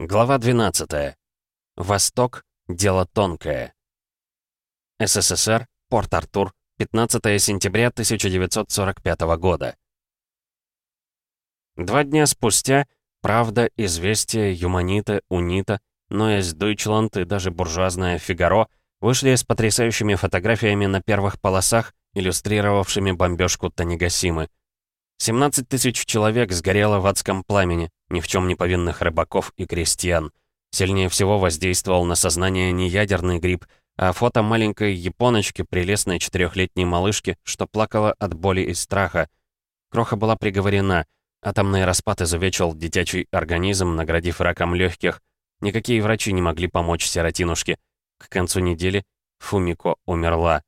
Глава 12. Восток. Дело тонкое. СССР. Порт-Артур. 15 сентября 1945 года. Два дня спустя «Правда», «Известия», «Юманита», «Унита», «Ноэс Дойчланд» и даже буржуазная «Фигаро» вышли с потрясающими фотографиями на первых полосах, иллюстрировавшими бомбежку Танегасимы. 17 тысяч человек сгорело в адском пламени, ни в чем не повинных рыбаков и крестьян. Сильнее всего воздействовал на сознание не ядерный гриб, а фото маленькой японочки, прелестной четырехлетней малышки, что плакала от боли и страха. Кроха была приговорена. Атомный распад изувечил детячий организм, наградив раком легких. Никакие врачи не могли помочь сиротинушке. К концу недели Фумико умерла.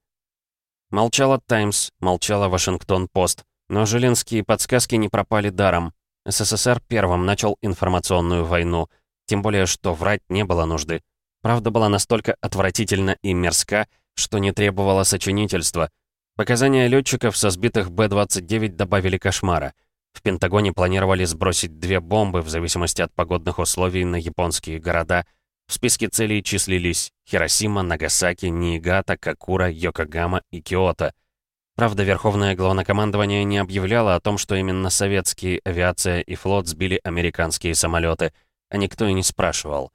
Молчала «Таймс», молчала «Вашингтон-Пост». Но жилинские подсказки не пропали даром. СССР первым начал информационную войну. Тем более, что врать не было нужды. Правда была настолько отвратительна и мерзка, что не требовала сочинительства. Показания летчиков со сбитых Б-29 добавили кошмара. В Пентагоне планировали сбросить две бомбы в зависимости от погодных условий на японские города. В списке целей числились Хиросима, Нагасаки, Ниигата, Какура, Йокогама и Киото — Правда, Верховное Главнокомандование не объявляло о том, что именно советские авиация и флот сбили американские самолеты, а никто и не спрашивал.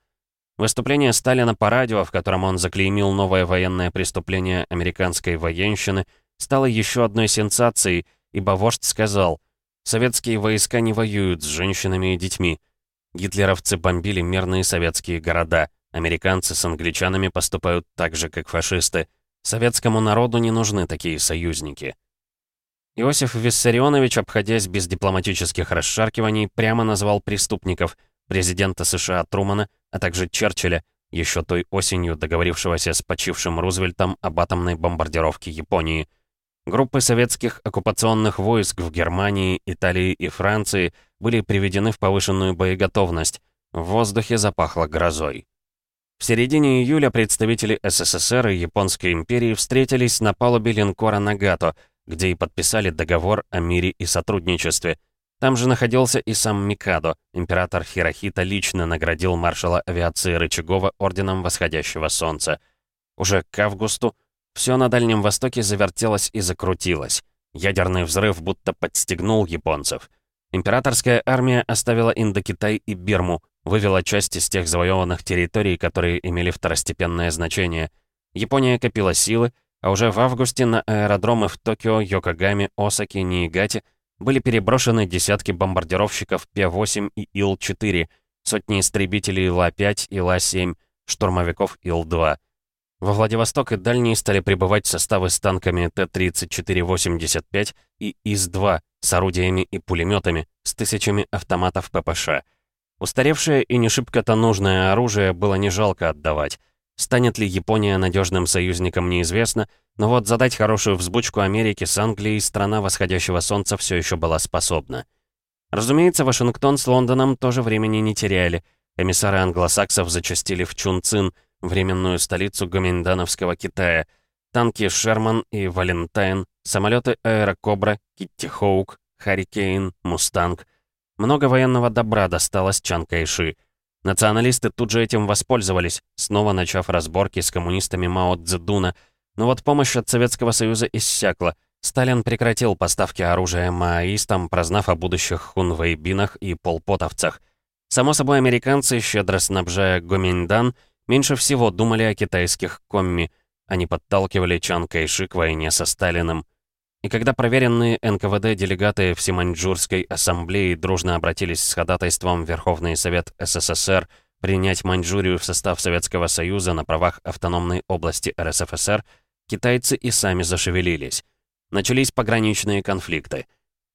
Выступление Сталина по радио, в котором он заклеймил новое военное преступление американской военщины, стало еще одной сенсацией, ибо вождь сказал, «Советские войска не воюют с женщинами и детьми. Гитлеровцы бомбили мирные советские города, американцы с англичанами поступают так же, как фашисты. Советскому народу не нужны такие союзники. Иосиф Виссарионович, обходясь без дипломатических расшаркиваний, прямо назвал преступников президента США Трумана, а также Черчилля, еще той осенью договорившегося с почившим Рузвельтом об атомной бомбардировке Японии. Группы советских оккупационных войск в Германии, Италии и Франции были приведены в повышенную боеготовность. В воздухе запахло грозой. В середине июля представители СССР и Японской империи встретились на палубе линкора «Нагато», где и подписали договор о мире и сотрудничестве. Там же находился и сам Микадо. Император Хирохита лично наградил маршала авиации Рычагова орденом восходящего солнца. Уже к августу все на Дальнем Востоке завертелось и закрутилось. Ядерный взрыв будто подстегнул японцев. Императорская армия оставила Индокитай и Бирму, вывела часть из тех завоеванных территорий, которые имели второстепенное значение. Япония копила силы, а уже в августе на аэродромы в Токио, Йокогаме, Осаке, Ниигате были переброшены десятки бомбардировщиков Пе-8 и Ил-4, сотни истребителей Ла-5 и Ла-7, штурмовиков Ил-2. Во Владивосток и Дальний стали прибывать составы с танками Т-34-85 и ИС-2 с орудиями и пулеметами, с тысячами автоматов ППШ. Устаревшее и не шибко-то нужное оружие было не жалко отдавать. Станет ли Япония надежным союзником, неизвестно, но вот задать хорошую взбучку Америке с Англией страна восходящего солнца все еще была способна. Разумеется, Вашингтон с Лондоном тоже времени не теряли. Эмиссары англосаксов зачастили в Чунцин, временную столицу гоминдановского Китая. Танки «Шерман» и «Валентайн», самолеты «Аэрокобра», «Китти Хоук», «Харрикейн», «Мустанг» — много военного добра досталось Чан Кайши. Националисты тут же этим воспользовались, снова начав разборки с коммунистами Мао Цзэдуна. Но вот помощь от Советского Союза иссякла. Сталин прекратил поставки оружия маоистам, прознав о будущих хунвейбинах и полпотовцах. Само собой, американцы, щедро снабжая Гоминьдан, меньше всего думали о китайских комми. Они подталкивали Чан Кайши к войне со Сталиным. И когда проверенные НКВД делегаты Всеманьчжурской ассамблеи дружно обратились с ходатайством Верховный Совет СССР принять Маньчжурию в состав Советского Союза на правах автономной области РСФСР, китайцы и сами зашевелились. Начались пограничные конфликты.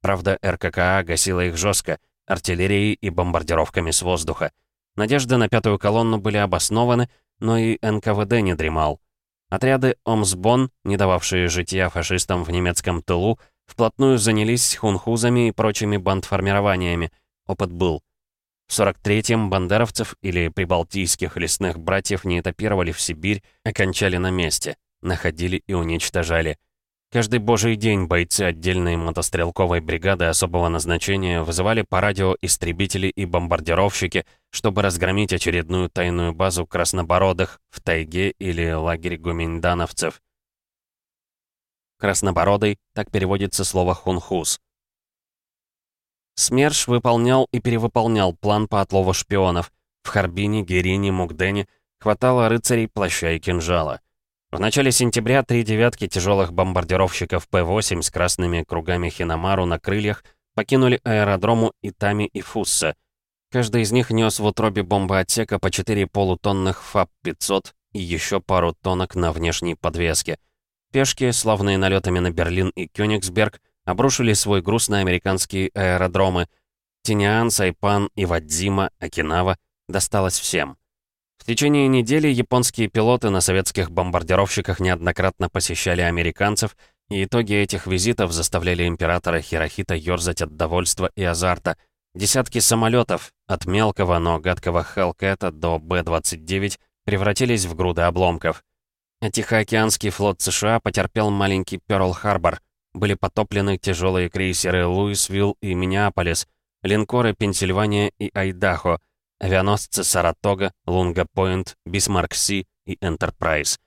Правда, РККА гасила их жестко, артиллерией и бомбардировками с воздуха. Надежды на пятую колонну были обоснованы, но и НКВД не дремал. Отряды Омсбон, не дававшие житья фашистам в немецком тылу, вплотную занялись хунхузами и прочими бандформированиями. Опыт был. В 43-м бандеровцев или прибалтийских лесных братьев не этапировали в Сибирь, окончали на месте, находили и уничтожали. Каждый божий день бойцы отдельной мотострелковой бригады особого назначения вызывали по радио истребители и бомбардировщики, чтобы разгромить очередную тайную базу краснобородых в тайге или лагерь гуминдановцев. Краснобородый, так переводится слово «хунхус». СМЕРШ выполнял и перевыполнял план по отлову шпионов. В Харбине, Герине, Мукдене хватало рыцарей плаща и кинжала. В начале сентября три девятки тяжелых бомбардировщиков П-8 с красными кругами Хиномару на крыльях покинули аэродрому Итами и Фусса. Каждый из них нес в утробе бомбоотсека по 4 полутонных ФАП-500 и еще пару тонок на внешней подвеске. Пешки, славные налетами на Берлин и Кёнигсберг, обрушили свой груз на американские аэродромы. Тиниан, Сайпан, Ивадзима, Окинава досталось всем. В течение недели японские пилоты на советских бомбардировщиках неоднократно посещали американцев, и итоги этих визитов заставляли императора Хирохита ёрзать от довольства и азарта. Десятки самолетов, от мелкого, но гадкого Хелкэта до Б-29, превратились в груды обломков. Тихоокеанский флот США потерпел маленький Пёрл-Харбор. Были потоплены тяжелые крейсеры Луисвилл и Миннеаполис, линкоры Пенсильвания и Айдахо, авианосцы Саратога, Лунга-Пойнт, Бисмарк-Си и Энтерпрайз.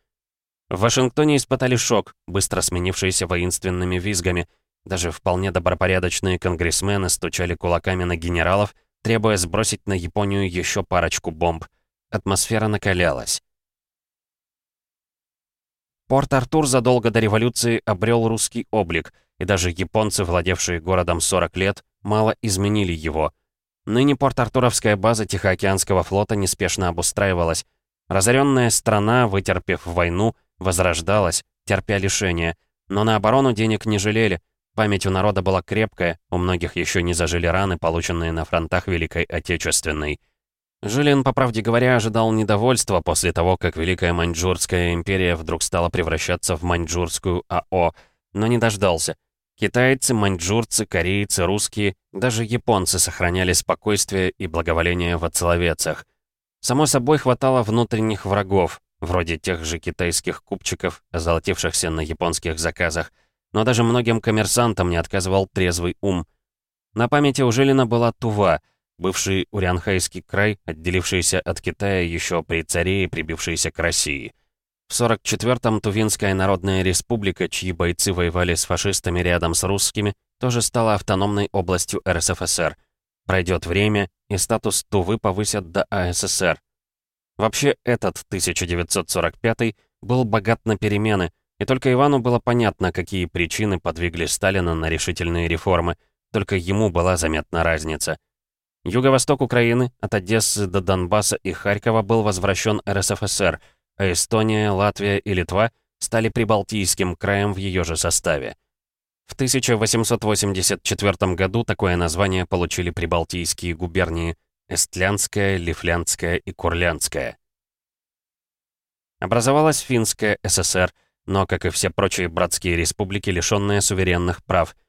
В Вашингтоне испытали шок, быстро сменившийся воинственными визгами. Даже вполне добропорядочные конгрессмены стучали кулаками на генералов, требуя сбросить на Японию еще парочку бомб. Атмосфера накалялась. Порт-Артур задолго до революции обрел русский облик, и даже японцы, владевшие городом 40 лет, мало изменили его. Ныне Порт-Артуровская база Тихоокеанского флота неспешно обустраивалась. Разоренная страна, вытерпев войну, возрождалась, терпя лишения. Но на оборону денег не жалели. Память у народа была крепкая, у многих еще не зажили раны, полученные на фронтах Великой Отечественной. Жилин, по правде говоря, ожидал недовольства после того, как Великая Маньчжурская империя вдруг стала превращаться в Маньчжурскую АО, но не дождался. Китайцы, маньчжурцы, корейцы, русские, даже японцы сохраняли спокойствие и благоволение в Оцеловецах. Само собой, хватало внутренних врагов, вроде тех же китайских купчиков, озолотившихся на японских заказах, но даже многим коммерсантам не отказывал трезвый ум. На памяти у Жилина была Тува — бывший Урянхайский край, отделившийся от Китая еще при царе и прибившийся к России. В 44-м Тувинская Народная Республика, чьи бойцы воевали с фашистами рядом с русскими, тоже стала автономной областью РСФСР. Пройдет время, и статус Тувы повысят до АССР. Вообще, этот 1945 был богат на перемены, и только Ивану было понятно, какие причины подвигли Сталина на решительные реформы, только ему была заметна разница — Юго-восток Украины, от Одессы до Донбасса и Харькова был возвращен РСФСР, а Эстония, Латвия и Литва стали прибалтийским краем в ее же составе. В 1884 году такое название получили прибалтийские губернии Эстлянская, Лифлянская и Курлянская. Образовалась Финская ССР, но, как и все прочие братские республики, лишенные суверенных прав –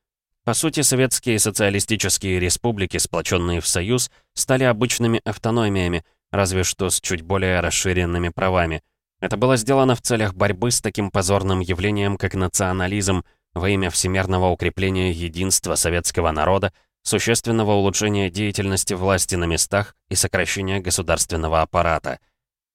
по сути, советские социалистические республики, сплоченные в союз, стали обычными автономиями, разве что с чуть более расширенными правами. Это было сделано в целях борьбы с таким позорным явлением, как национализм, во имя всемирного укрепления единства советского народа, существенного улучшения деятельности власти на местах и сокращения государственного аппарата.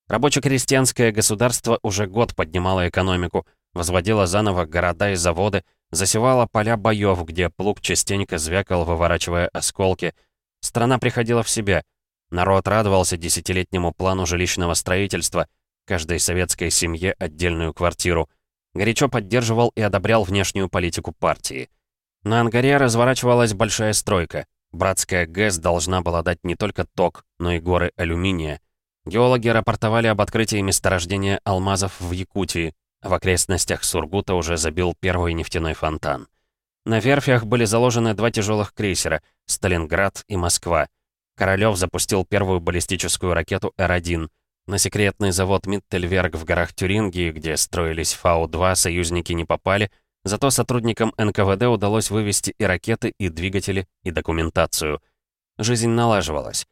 Рабоче-крестьянское государство уже год поднимало экономику, возводило заново города и заводы, Засевала поля боев, где плуг частенько звякал, выворачивая осколки. Страна приходила в себя. Народ радовался десятилетнему плану жилищного строительства, каждой советской семье отдельную квартиру. Горячо поддерживал и одобрял внешнюю политику партии. На Ангаре разворачивалась большая стройка. Братская ГЭС должна была дать не только ток, но и горы алюминия. Геологи рапортовали об открытии месторождения алмазов в Якутии, в окрестностях Сургута уже забил первый нефтяной фонтан. На верфях были заложены два тяжелых крейсера «Сталинград» и «Москва». Королёв запустил первую баллистическую ракету Р-1. На секретный завод Миттельверг в горах Тюрингии, где строились Фау-2, союзники не попали, зато сотрудникам НКВД удалось вывести и ракеты, и двигатели, и документацию. Жизнь налаживалась.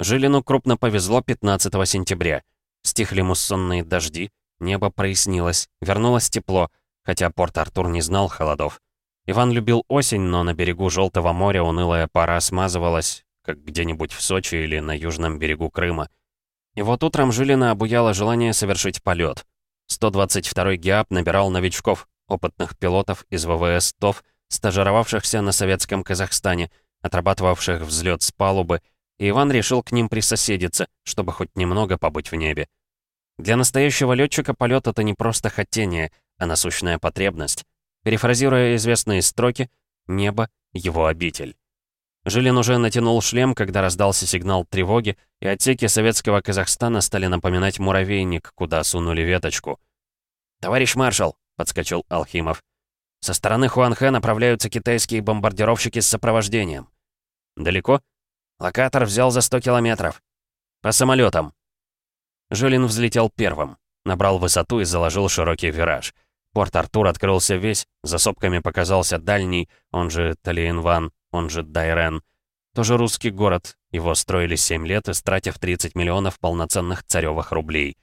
Жилину крупно повезло 15 сентября. Стихли муссонные дожди, Небо прояснилось, вернулось тепло, хотя Порт-Артур не знал холодов. Иван любил осень, но на берегу Желтого моря унылая пора смазывалась, как где-нибудь в Сочи или на южном берегу Крыма. И вот утром Жилина обуяло желание совершить полет. 122-й ГИАП набирал новичков, опытных пилотов из ВВС ТОВ, стажировавшихся на советском Казахстане, отрабатывавших взлет с палубы, и Иван решил к ним присоседиться, чтобы хоть немного побыть в небе. Для настоящего летчика полет это не просто хотение, а насущная потребность. Перефразируя известные строки, небо — его обитель. Жилин уже натянул шлем, когда раздался сигнал тревоги, и отсеки советского Казахстана стали напоминать муравейник, куда сунули веточку. «Товарищ маршал!» — подскочил Алхимов. «Со стороны Хуанхэ направляются китайские бомбардировщики с сопровождением». «Далеко?» «Локатор взял за 100 километров». «По самолетам. Жилин взлетел первым, набрал высоту и заложил широкий вираж. Порт-Артур открылся весь, за сопками показался дальний, он же Талиенван, он же Дайрен. Тоже русский город, его строили 7 лет, истратив 30 миллионов полноценных царевых рублей.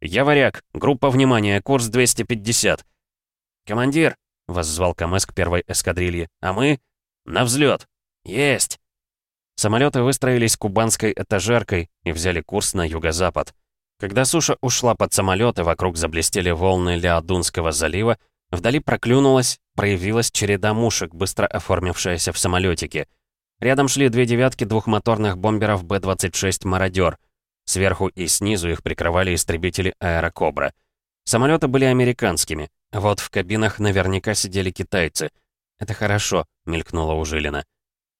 «Я варяг, группа внимания, курс 250». «Командир!» — воззвал КМС к первой эскадрилье. «А мы?» «На взлет. «Есть!» Самолеты выстроились кубанской этажеркой и взяли курс на юго-запад. Когда суша ушла под самолет и вокруг заблестели волны Леодунского залива, вдали проклюнулась, проявилась череда мушек, быстро оформившаяся в самолетике. Рядом шли две девятки двухмоторных бомберов Б-26 «Мародер». Сверху и снизу их прикрывали истребители «Аэрокобра». Самолеты были американскими, вот в кабинах наверняка сидели китайцы. «Это хорошо», — мелькнула у.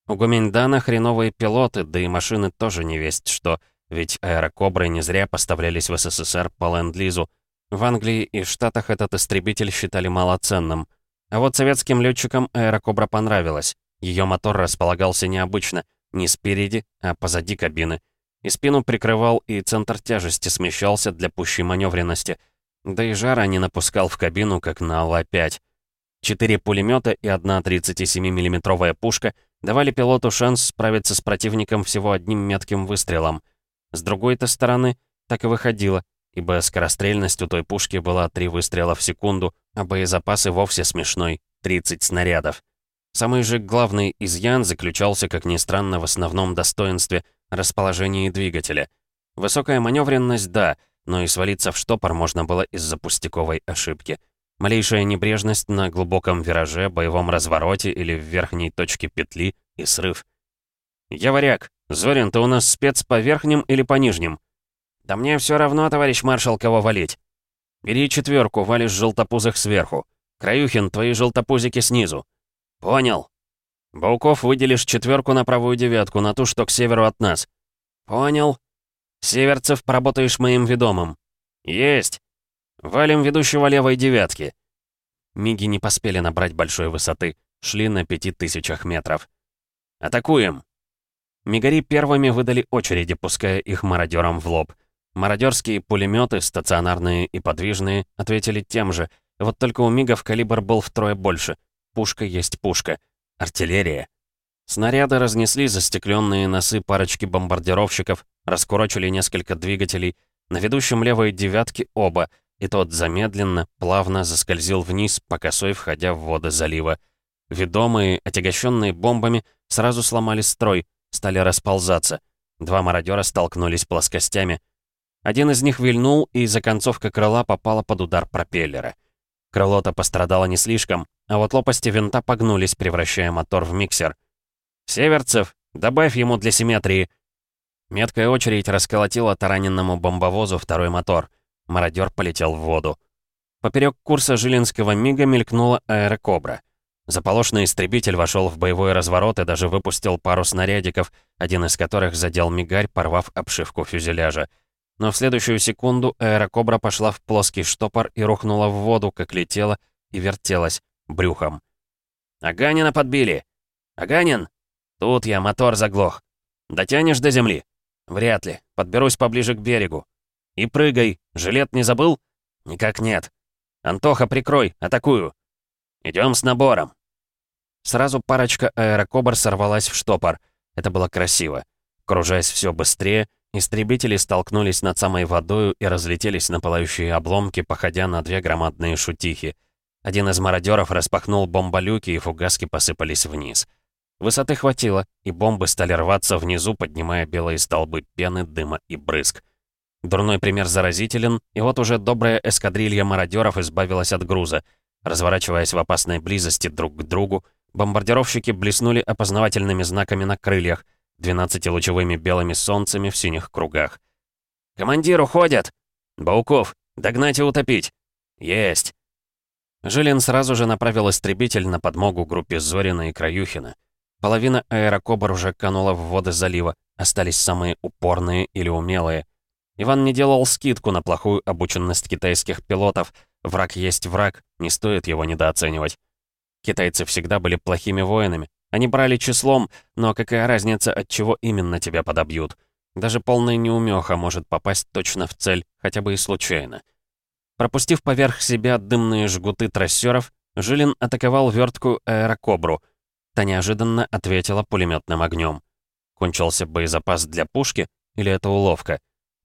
У Гуминьдана хреновые пилоты, да и машины тоже не весть что — ведь аэрокобры не зря поставлялись в СССР по ленд-лизу. В Англии и Штатах этот истребитель считали малоценным. А вот советским летчикам аэрокобра понравилась. Ее мотор располагался необычно, не спереди, а позади кабины. И спину прикрывал, и центр тяжести смещался для пущей маневренности. Да и жара не напускал в кабину, как на Ла-5. Четыре пулемета и одна 37 миллиметровая пушка давали пилоту шанс справиться с противником всего одним метким выстрелом — с другой-то стороны, так и выходило, ибо скорострельность у той пушки была три выстрела в секунду, а боезапас и вовсе смешной — 30 снарядов. Самый же главный изъян заключался, как ни странно, в основном достоинстве — расположении двигателя. Высокая маневренность — да, но и свалиться в штопор можно было из-за пустяковой ошибки. Малейшая небрежность на глубоком вираже, боевом развороте или в верхней точке петли — и срыв. «Я варяг», «Зорин, ты у нас спец по верхним или по нижним?» «Да мне все равно, товарищ маршал, кого валить». «Бери четверку, валишь желтопузых сверху. Краюхин, твои желтопузики снизу». «Понял». «Бауков, выделишь четверку на правую девятку, на ту, что к северу от нас». «Понял». «Северцев, поработаешь моим ведомым». «Есть». «Валим ведущего левой девятки». Миги не поспели набрать большой высоты, шли на пяти тысячах метров. «Атакуем!» Мигари первыми выдали очереди, пуская их мародерам в лоб. Мародерские пулеметы, стационарные и подвижные, ответили тем же. Вот только у мигов калибр был втрое больше. Пушка есть пушка. Артиллерия. Снаряды разнесли застекленные носы парочки бомбардировщиков, раскурочили несколько двигателей. На ведущем левой девятке оба, и тот замедленно, плавно заскользил вниз, по косой входя в воды залива. Ведомые, отягощенные бомбами, сразу сломали строй — стали расползаться. Два мародера столкнулись плоскостями. Один из них вильнул, и законцовка крыла попала под удар пропеллера. Крыло-то пострадало не слишком, а вот лопасти винта погнулись, превращая мотор в миксер. «Северцев, добавь ему для симметрии!» Меткая очередь расколотила тараненному бомбовозу второй мотор. Мародер полетел в воду. Поперек курса Жилинского мига мелькнула аэрокобра. Заполошный истребитель вошел в боевой разворот и даже выпустил пару снарядиков, один из которых задел мигарь, порвав обшивку фюзеляжа. Но в следующую секунду аэрокобра пошла в плоский штопор и рухнула в воду, как летела и вертелась брюхом. «Аганина подбили!» «Аганин!» «Тут я, мотор заглох!» «Дотянешь до земли?» «Вряд ли. Подберусь поближе к берегу». «И прыгай! Жилет не забыл?» «Никак нет». «Антоха, прикрой! Атакую!» «Идем с набором!» Сразу парочка аэрокобр сорвалась в штопор. Это было красиво. Кружаясь все быстрее, истребители столкнулись над самой водою и разлетелись на пылающие обломки, походя на две громадные шутихи. Один из мародеров распахнул бомболюки, и фугаски посыпались вниз. Высоты хватило, и бомбы стали рваться внизу, поднимая белые столбы пены, дыма и брызг. Дурной пример заразителен, и вот уже добрая эскадрилья мародеров избавилась от груза. Разворачиваясь в опасной близости друг к другу, бомбардировщики блеснули опознавательными знаками на крыльях, 12-лучевыми белыми солнцами в синих кругах. «Командир, уходят!» «Бауков, догнать и утопить!» «Есть!» Жилин сразу же направил истребитель на подмогу группе Зорина и Краюхина. Половина аэрокобр уже канула в воды залива, остались самые упорные или умелые. Иван не делал скидку на плохую обученность китайских пилотов. Враг есть враг, не стоит его недооценивать. Китайцы всегда были плохими воинами. Они брали числом, но какая разница, от чего именно тебя подобьют? Даже полная неумеха может попасть точно в цель, хотя бы и случайно. Пропустив поверх себя дымные жгуты трассеров, Жилин атаковал верткую аэрокобру — Та неожиданно ответила пулеметным огнем. Кончился боезапас для пушки или это уловка?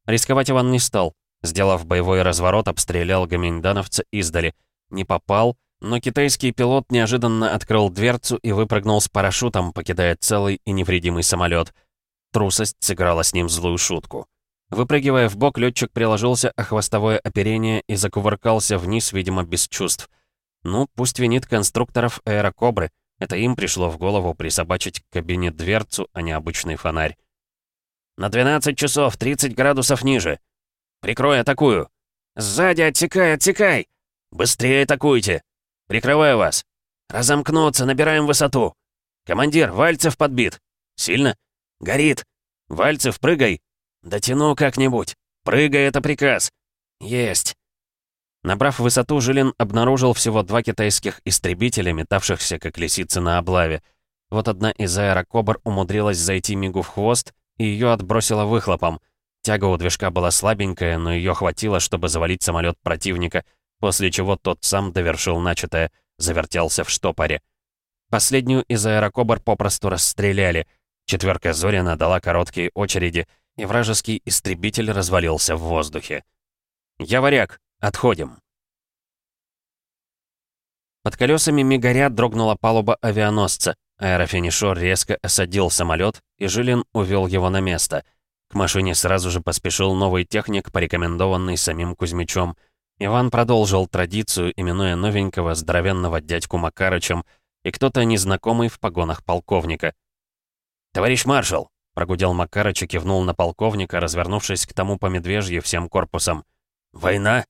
Рисковать Иван не стал. Сделав боевой разворот, обстрелял гоминдановца издали. Не попал, но китайский пилот неожиданно открыл дверцу и выпрыгнул с парашютом, покидая целый и невредимый самолет. Трусость сыграла с ним злую шутку. Выпрыгивая в бок, летчик приложился о хвостовое оперение и закувыркался вниз, видимо, без чувств. Ну, пусть винит конструкторов аэрокобры — это им пришло в голову присобачить к кабине дверцу, а не обычный фонарь. «На 12 часов, 30 градусов ниже. Прикрой, атакую. Сзади отсекай, отсекай! Быстрее атакуйте! Прикрываю вас! Разомкнуться, набираем высоту! Командир, Вальцев подбит! Сильно? Горит! Вальцев, прыгай! Дотяну как-нибудь! Прыгай, это приказ! Есть!» Набрав высоту, Жилин обнаружил всего два китайских истребителя, метавшихся как лисицы на облаве. Вот одна из аэрокобр умудрилась зайти Мигу в хвост, и ее отбросило выхлопом. Тяга у движка была слабенькая, но ее хватило, чтобы завалить самолет противника, после чего тот сам довершил начатое, завертелся в штопоре. Последнюю из аэрокобр попросту расстреляли. Четверка Зорина дала короткие очереди, и вражеский истребитель развалился в воздухе. «Я варяг!» Отходим. Под колесами Мигаря дрогнула палуба авианосца. Аэрофинишор резко осадил самолет, и Жилин увел его на место. К машине сразу же поспешил новый техник, порекомендованный самим Кузьмичом. Иван продолжил традицию, именуя новенького здоровенного дядьку Макарычем и кто-то незнакомый в погонах полковника. «Товарищ маршал!» — прогудел Макарыч и кивнул на полковника, развернувшись к тому по медвежье всем корпусом. «Война?»